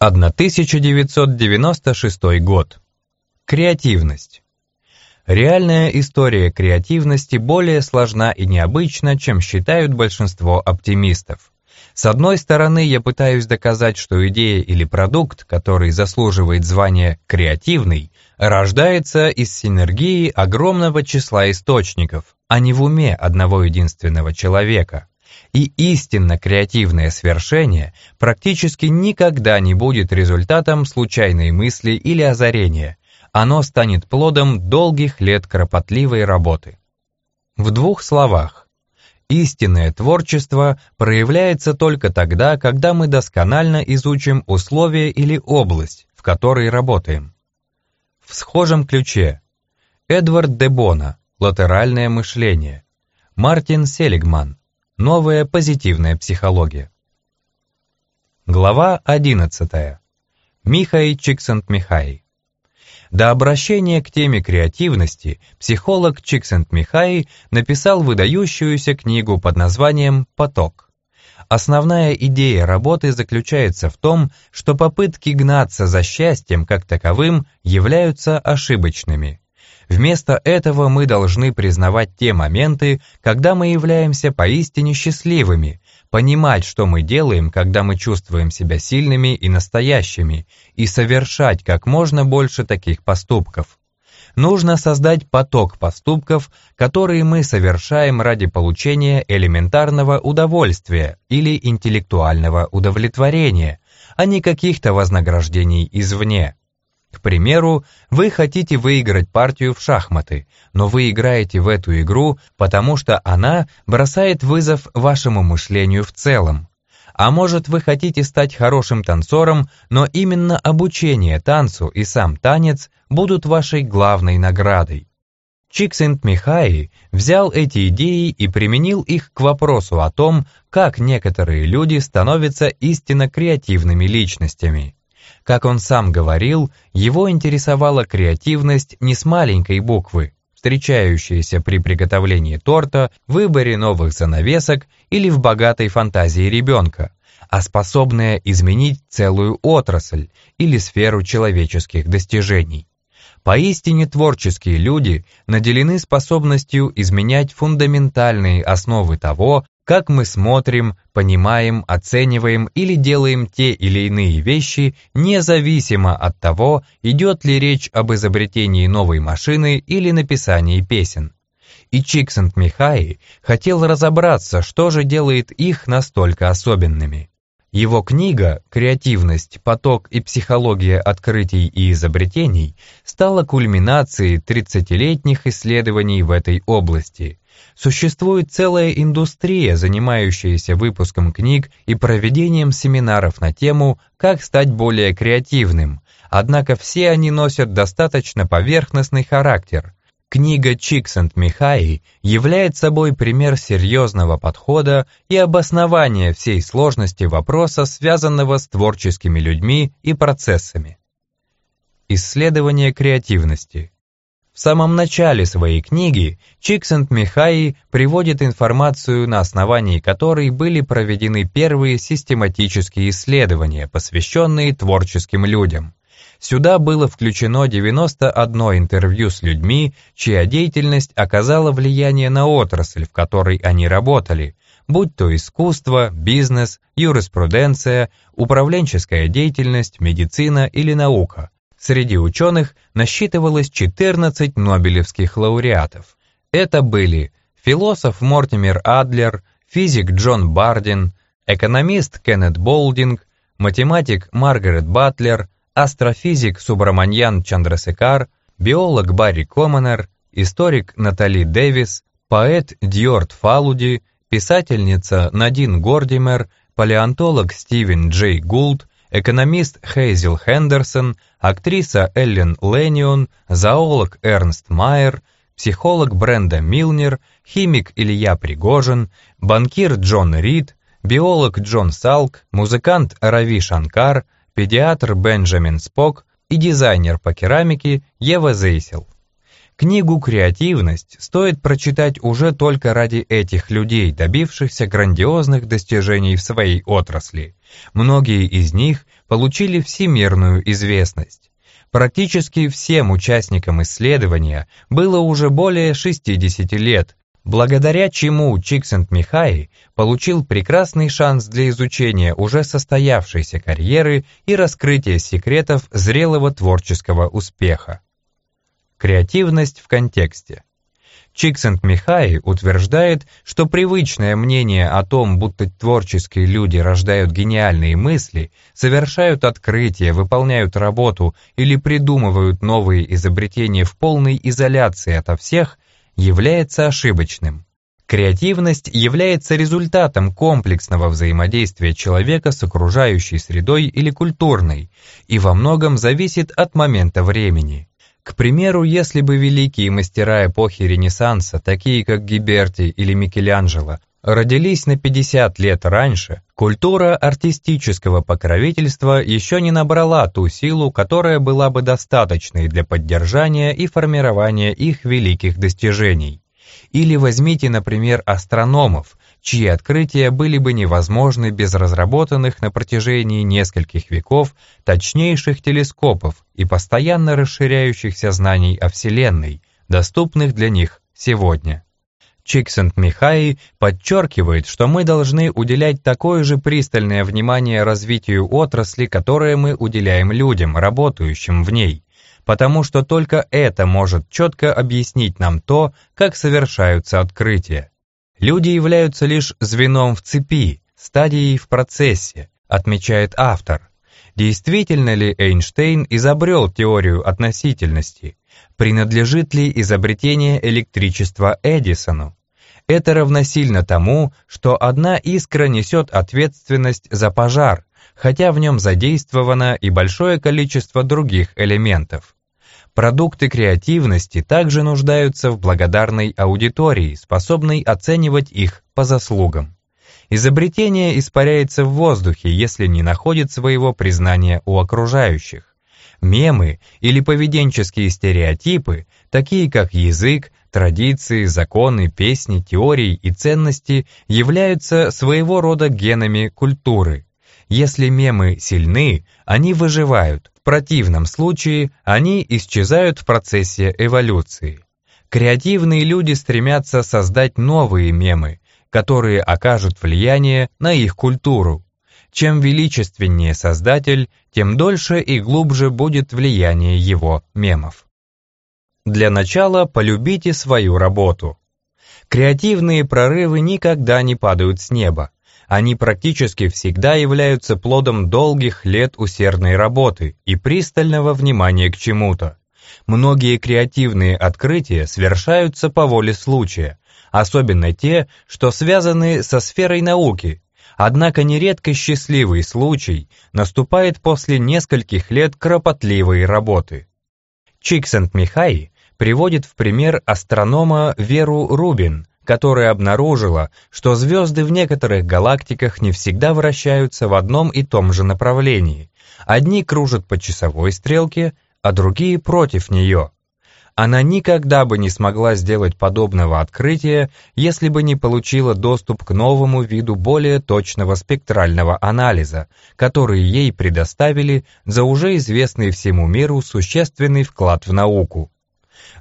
1996 год. Креативность. Реальная история креативности более сложна и необычна, чем считают большинство оптимистов. С одной стороны, я пытаюсь доказать, что идея или продукт, который заслуживает звания «креативный», рождается из синергии огромного числа источников, а не в уме одного единственного человека. И истинно креативное свершение практически никогда не будет результатом случайной мысли или озарения. Оно станет плодом долгих лет кропотливой работы. В двух словах. Истинное творчество проявляется только тогда, когда мы досконально изучим условия или область, в которой работаем. В схожем ключе. Эдвард де Бона «Латеральное мышление», Мартин Селигман Новая позитивная психология. Глава 11. Михай Чиксент-Михай. До обращения к теме креативности психолог Чиксент-Михай написал выдающуюся книгу под названием «Поток». Основная идея работы заключается в том, что попытки гнаться за счастьем как таковым являются ошибочными. Вместо этого мы должны признавать те моменты, когда мы являемся поистине счастливыми, понимать, что мы делаем, когда мы чувствуем себя сильными и настоящими, и совершать как можно больше таких поступков. Нужно создать поток поступков, которые мы совершаем ради получения элементарного удовольствия или интеллектуального удовлетворения, а не каких-то вознаграждений извне. К примеру, вы хотите выиграть партию в шахматы, но вы играете в эту игру, потому что она бросает вызов вашему мышлению в целом. А может, вы хотите стать хорошим танцором, но именно обучение танцу и сам танец будут вашей главной наградой. Чиксент-Михай взял эти идеи и применил их к вопросу о том, как некоторые люди становятся истинно креативными личностями. Как он сам говорил, его интересовала креативность не с маленькой буквы, встречающаяся при приготовлении торта, выборе новых занавесок или в богатой фантазии ребенка, а способная изменить целую отрасль или сферу человеческих достижений. Поистине творческие люди наделены способностью изменять фундаментальные основы того, как мы смотрим, понимаем, оцениваем или делаем те или иные вещи, независимо от того, идет ли речь об изобретении новой машины или написании песен. И Чиксент-Михай хотел разобраться, что же делает их настолько особенными. Его книга «Креативность, поток и психология открытий и изобретений» стала кульминацией 30-летних исследований в этой области – Существует целая индустрия, занимающаяся выпуском книг и проведением семинаров на тему «Как стать более креативным», однако все они носят достаточно поверхностный характер. Книга Чиксент Михаи является собой пример серьезного подхода и обоснования всей сложности вопроса, связанного с творческими людьми и процессами. Исследование креативности – в самом начале своей книги Чиксент-Михай приводит информацию, на основании которой были проведены первые систематические исследования, посвященные творческим людям. Сюда было включено 91 интервью с людьми, чья деятельность оказала влияние на отрасль, в которой они работали, будь то искусство, бизнес, юриспруденция, управленческая деятельность, медицина или наука – Среди ученых насчитывалось 14 нобелевских лауреатов. Это были философ Мортимер Адлер, физик Джон Бардин, экономист Кеннет Болдинг, математик Маргарет Батлер, астрофизик Субраманьян Чандрасекар, биолог Барри Команер, историк Натали Дэвис, поэт Дьорд Фалуди, писательница Надин Гордимер, палеонтолог Стивен Джей Гулд, экономист Хейзел Хендерсон, актриса Эллен Ленион, зоолог Эрнст Майер, психолог Бренда Милнер, химик Илья Пригожин, банкир Джон Рид, биолог Джон Салк, музыкант Рави Шанкар, педиатр Бенджамин Спок и дизайнер по керамике Ева Зейсел. Книгу «Креативность» стоит прочитать уже только ради этих людей, добившихся грандиозных достижений в своей отрасли. Многие из них получили всемирную известность. Практически всем участникам исследования было уже более 60 лет, благодаря чему Чиксент-Михай получил прекрасный шанс для изучения уже состоявшейся карьеры и раскрытия секретов зрелого творческого успеха. Креативность в контексте. Чиксент-Михай утверждает, что привычное мнение о том, будто творческие люди рождают гениальные мысли, совершают открытия, выполняют работу или придумывают новые изобретения в полной изоляции ото всех, является ошибочным. Креативность является результатом комплексного взаимодействия человека с окружающей средой или культурной и во многом зависит от момента времени. К примеру, если бы великие мастера эпохи Ренессанса, такие как Гиберти или Микеланджело, родились на 50 лет раньше, культура артистического покровительства еще не набрала ту силу, которая была бы достаточной для поддержания и формирования их великих достижений. Или возьмите, например, астрономов, чьи открытия были бы невозможны без разработанных на протяжении нескольких веков точнейших телескопов и постоянно расширяющихся знаний о Вселенной, доступных для них сегодня. Чиксент-Михай подчеркивает, что мы должны уделять такое же пристальное внимание развитию отрасли, которое мы уделяем людям, работающим в ней, потому что только это может четко объяснить нам то, как совершаются открытия. Люди являются лишь звеном в цепи, стадией в процессе, отмечает автор. Действительно ли Эйнштейн изобрел теорию относительности? Принадлежит ли изобретение электричества Эдисону? Это равносильно тому, что одна искра несет ответственность за пожар, хотя в нем задействовано и большое количество других элементов. Продукты креативности также нуждаются в благодарной аудитории, способной оценивать их по заслугам. Изобретение испаряется в воздухе, если не находит своего признания у окружающих. Мемы или поведенческие стереотипы, такие как язык, Традиции, законы, песни, теории и ценности являются своего рода генами культуры. Если мемы сильны, они выживают, противном случае они исчезают в процессе эволюции. Креативные люди стремятся создать новые мемы, которые окажут влияние на их культуру. Чем величественнее создатель, тем дольше и глубже будет влияние его мемов. Для начала полюбите свою работу. Креативные прорывы никогда не падают с неба. Они практически всегда являются плодом долгих лет усердной работы и пристального внимания к чему-то. Многие креативные открытия совершаются по воле случая, особенно те, что связаны со сферой науки. Однако нередко счастливый случай наступает после нескольких лет кропотливой работы. Чиксент-Михай приводит в пример астронома Веру Рубин, которая обнаружила, что звезды в некоторых галактиках не всегда вращаются в одном и том же направлении. Одни кружат по часовой стрелке, а другие против нее. Она никогда бы не смогла сделать подобного открытия, если бы не получила доступ к новому виду более точного спектрального анализа, который ей предоставили за уже известный всему миру существенный вклад в науку.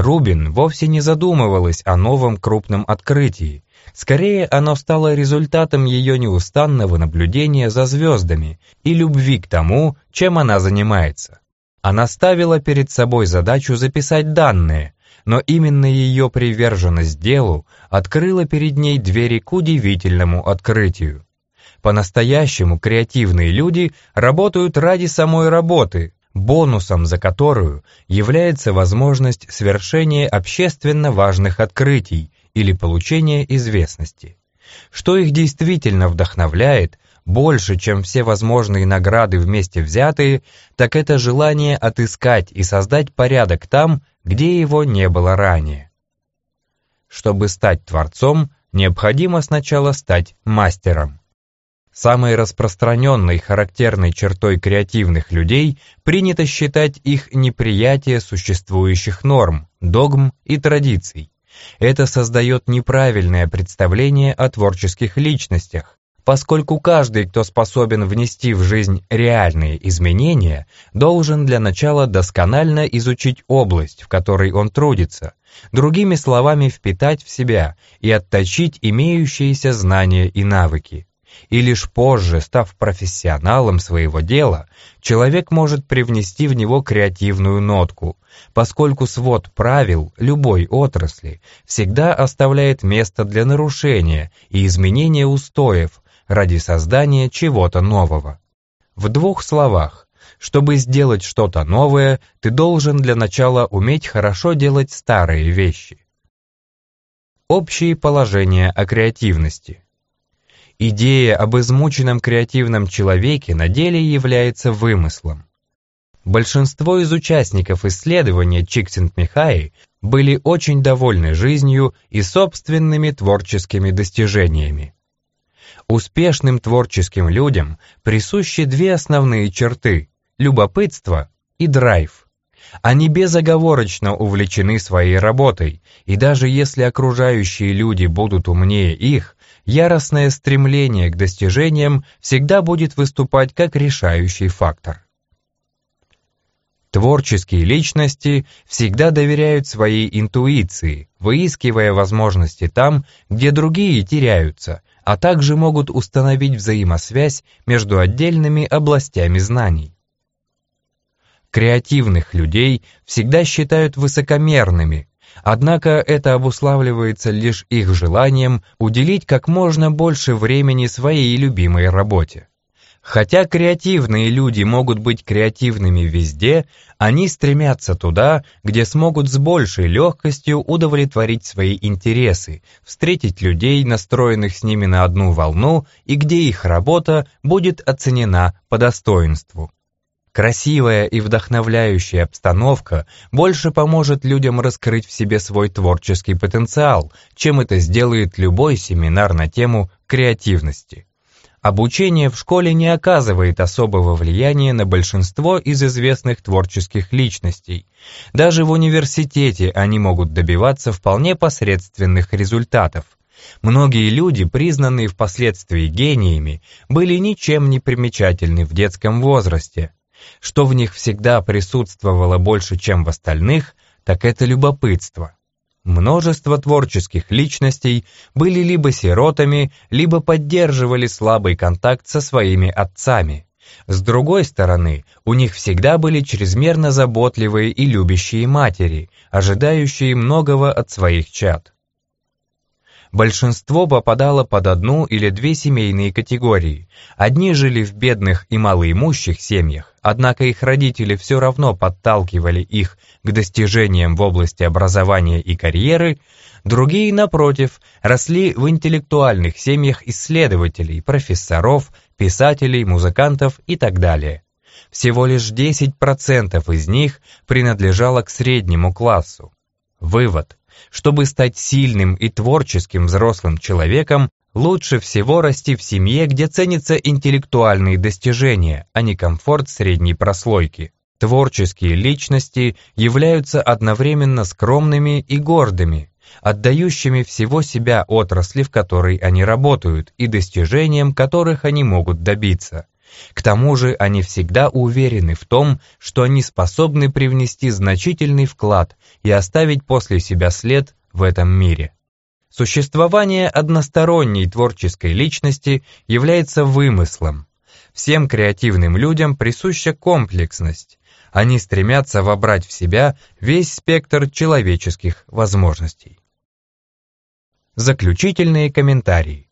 Рубин вовсе не задумывалась о новом крупном открытии. Скорее, оно стало результатом ее неустанного наблюдения за звездами и любви к тому, чем она занимается. Она ставила перед собой задачу записать данные, но именно ее приверженность делу открыла перед ней двери к удивительному открытию. По-настоящему креативные люди работают ради самой работы, бонусом за которую является возможность совершения общественно важных открытий или получения известности. Что их действительно вдохновляет, больше, чем все возможные награды вместе взятые, так это желание отыскать и создать порядок там, где его не было ранее. Чтобы стать творцом, необходимо сначала стать мастером. Самой распространенной характерной чертой креативных людей принято считать их неприятие существующих норм, догм и традиций. Это создает неправильное представление о творческих личностях, поскольку каждый, кто способен внести в жизнь реальные изменения, должен для начала досконально изучить область, в которой он трудится, другими словами впитать в себя и отточить имеющиеся знания и навыки. И лишь позже, став профессионалом своего дела, человек может привнести в него креативную нотку, поскольку свод правил любой отрасли всегда оставляет место для нарушения и изменения устоев, ради создания чего-то нового. В двух словах, чтобы сделать что-то новое, ты должен для начала уметь хорошо делать старые вещи. Общие положения о креативности. Идея об измученном креативном человеке на деле является вымыслом. Большинство из участников исследования Чиксент-Михаи были очень довольны жизнью и собственными творческими достижениями. Успешным творческим людям присущи две основные черты – любопытство и драйв. Они безоговорочно увлечены своей работой, и даже если окружающие люди будут умнее их, яростное стремление к достижениям всегда будет выступать как решающий фактор. Творческие личности всегда доверяют своей интуиции, выискивая возможности там, где другие теряются, а также могут установить взаимосвязь между отдельными областями знаний. Креативных людей всегда считают высокомерными, однако это обуславливается лишь их желанием уделить как можно больше времени своей любимой работе. Хотя креативные люди могут быть креативными везде, они стремятся туда, где смогут с большей легкостью удовлетворить свои интересы, встретить людей, настроенных с ними на одну волну, и где их работа будет оценена по достоинству. Красивая и вдохновляющая обстановка больше поможет людям раскрыть в себе свой творческий потенциал, чем это сделает любой семинар на тему креативности. Обучение в школе не оказывает особого влияния на большинство из известных творческих личностей. Даже в университете они могут добиваться вполне посредственных результатов. Многие люди, признанные впоследствии гениями, были ничем не примечательны в детском возрасте. Что в них всегда присутствовало больше, чем в остальных, так это любопытство. Множество творческих личностей были либо сиротами, либо поддерживали слабый контакт со своими отцами. С другой стороны, у них всегда были чрезмерно заботливые и любящие матери, ожидающие многого от своих чад. Большинство попадало под одну или две семейные категории. Одни жили в бедных и малоимущих семьях, однако их родители все равно подталкивали их к достижениям в области образования и карьеры, другие, напротив, росли в интеллектуальных семьях исследователей, профессоров, писателей, музыкантов и так далее. Всего лишь 10% из них принадлежало к среднему классу. Вывод. Чтобы стать сильным и творческим взрослым человеком, лучше всего расти в семье, где ценятся интеллектуальные достижения, а не комфорт средней прослойки. Творческие личности являются одновременно скромными и гордыми, отдающими всего себя отрасли, в которой они работают, и достижениям, которых они могут добиться. К тому же они всегда уверены в том, что они способны привнести значительный вклад и оставить после себя след в этом мире. Существование односторонней творческой личности является вымыслом. Всем креативным людям присуща комплексность, они стремятся вобрать в себя весь спектр человеческих возможностей. Заключительные комментарии.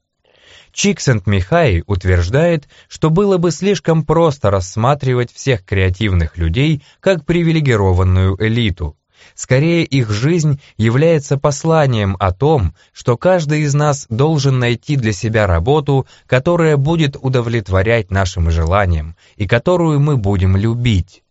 Чиксент-Михай утверждает, что было бы слишком просто рассматривать всех креативных людей как привилегированную элиту. Скорее, их жизнь является посланием о том, что каждый из нас должен найти для себя работу, которая будет удовлетворять нашим желаниям и которую мы будем любить.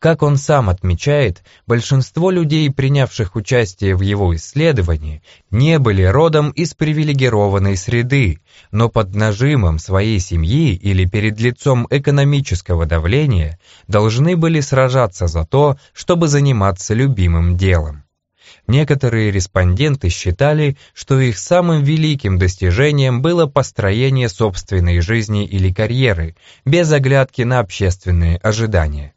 Как он сам отмечает, большинство людей, принявших участие в его исследовании, не были родом из привилегированной среды, но под нажимом своей семьи или перед лицом экономического давления должны были сражаться за то, чтобы заниматься любимым делом. Некоторые респонденты считали, что их самым великим достижением было построение собственной жизни или карьеры, без оглядки на общественные ожидания.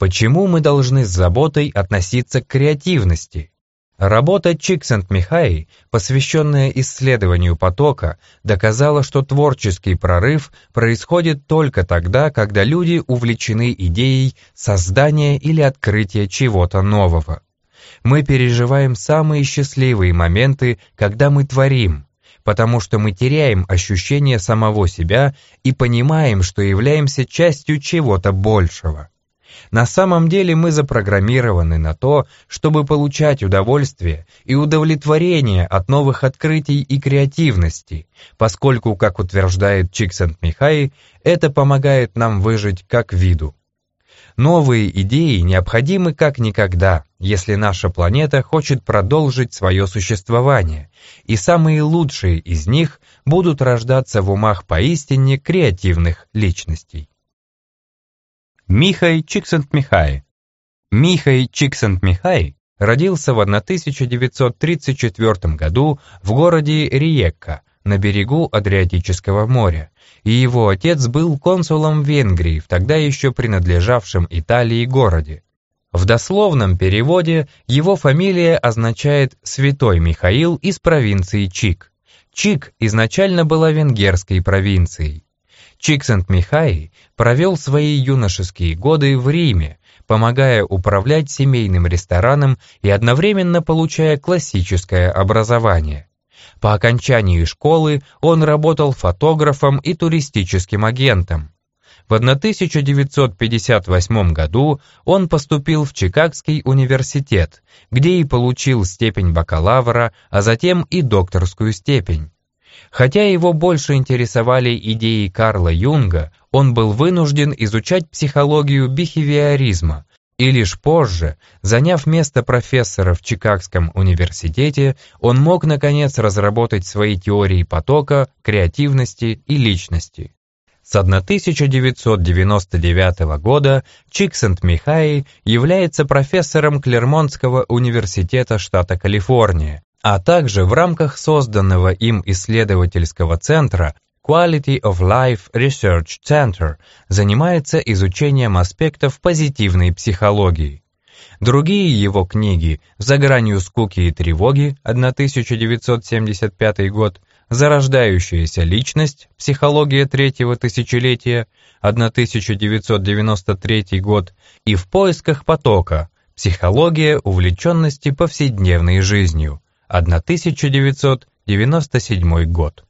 Почему мы должны с заботой относиться к креативности? Работа Чиксент-Михай, посвященная исследованию потока, доказала, что творческий прорыв происходит только тогда, когда люди увлечены идеей создания или открытия чего-то нового. Мы переживаем самые счастливые моменты, когда мы творим, потому что мы теряем ощущение самого себя и понимаем, что являемся частью чего-то большего. На самом деле мы запрограммированы на то, чтобы получать удовольствие и удовлетворение от новых открытий и креативности, поскольку, как утверждает Чиксент-Михай, это помогает нам выжить как виду. Новые идеи необходимы как никогда, если наша планета хочет продолжить свое существование, и самые лучшие из них будут рождаться в умах поистине креативных личностей. Михай Чиксент-Михай. Михай Чиксент-Михай родился в 1934 году в городе Риекка на берегу Адриатического моря, и его отец был консулом Венгрии в тогда еще принадлежавшем Италии городе. В дословном переводе его фамилия означает «Святой Михаил из провинции Чик». Чик изначально была венгерской провинцией. Чиксент-Михай провел свои юношеские годы в Риме, помогая управлять семейным рестораном и одновременно получая классическое образование. По окончании школы он работал фотографом и туристическим агентом. В 1958 году он поступил в Чикагский университет, где и получил степень бакалавра, а затем и докторскую степень. Хотя его больше интересовали идеи Карла Юнга, он был вынужден изучать психологию бихевиоризма, и лишь позже, заняв место профессора в Чикагском университете, он мог наконец разработать свои теории потока, креативности и личности. С 1999 года Чиксент-Михай является профессором Клермонтского университета штата Калифорния, а также в рамках созданного им исследовательского центра Quality of Life Research Center занимается изучением аспектов позитивной психологии. Другие его книги «За гранью скуки и тревоги» 1975 год, «Зарождающаяся личность. Психология третьего тысячелетия» 1993 год и «В поисках потока. Психология увлеченности повседневной жизнью» 1997 год.